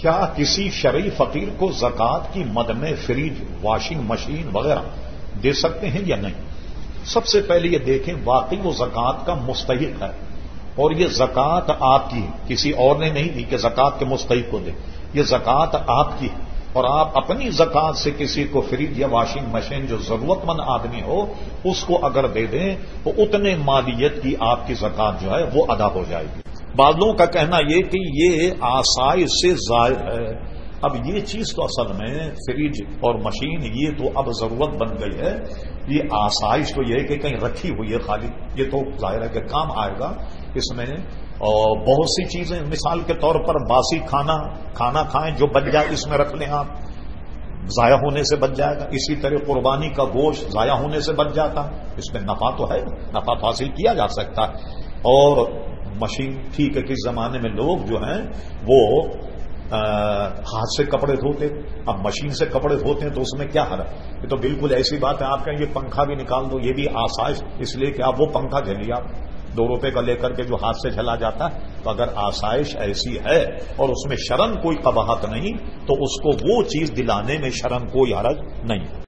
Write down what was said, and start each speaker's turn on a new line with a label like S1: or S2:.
S1: کیا کسی شرعی فقیر کو زکوٰۃ کی مد میں فریج واشنگ مشین وغیرہ دے سکتے ہیں یا نہیں؟ سب سے پہلے یہ دیکھیں واقعی وہ زکوٰۃ کا مستحق ہے۔ اور یہ زکوٰۃ آپ کی کسی اور نے نہیں دی کہ زکوٰۃ کے مستحق کو دے۔ یہ زکوٰۃ آپ کی ہے۔ اور آپ اپنی زکوٰۃ سے کسی کو فریج یا واشنگ مشین جو ضرورت مند آدمی ہو، اس کو اگر دے دیں، تو اتنے مالیت کی آپ کی زکوٰۃ جو ہے وہ ادا ہو جائے گی۔ بعضوں کا کہنا یہ کہ یہ آسائش سے زائد ہے۔ اب یہ چیز تو اصل میں فریج اور مشین، یہ تو اب ضرورت بن گئی ہے۔ یہ آسائش تو یہ ہے کہ کہیں رکھی ہوئی ہے خالی۔ یہ تو ظاہر ہے کہ کام آئے گا اس میں۔ اور بہت سی چیزیں، مثال کے طور پر باسی کھانا کھانا کھائیں جو بچ جائے اس میں رکھ لیں آپ۔ ضائع ہونے سے بچ جائے گا۔ اسی طرح قربانی کا گوشت ضائع ہونے سے بچ جاتا۔ اس میں نفع تو ہے، نفع حاصل کیا جا سکتا ہے۔ اور مشین ٹھیک ہے، کس زمانے میں لوگ جو ہیں، وہ ہاتھ سے کپڑے دھوتے اب مشین سے کپڑے دھوتے ہیں تو اس میں کیا حل ہے یہ تو بالکل ایسی بات ہے، آپ کہیں یہ پنکھا بھی نکال دو، یہ بھی آسائش، اس لیے کہ آپ وہ پنکھا جھیلیے آپ دو روپے کا لے کر کے جو ہاتھ سے جھلا جاتا ہے، تو اگر آسائش ایسی ہے اور اس میں شرم کوئی قباہت نہیں، تو اس کو وہ چیز دلانے میں شرم کوئی حرج نہیں۔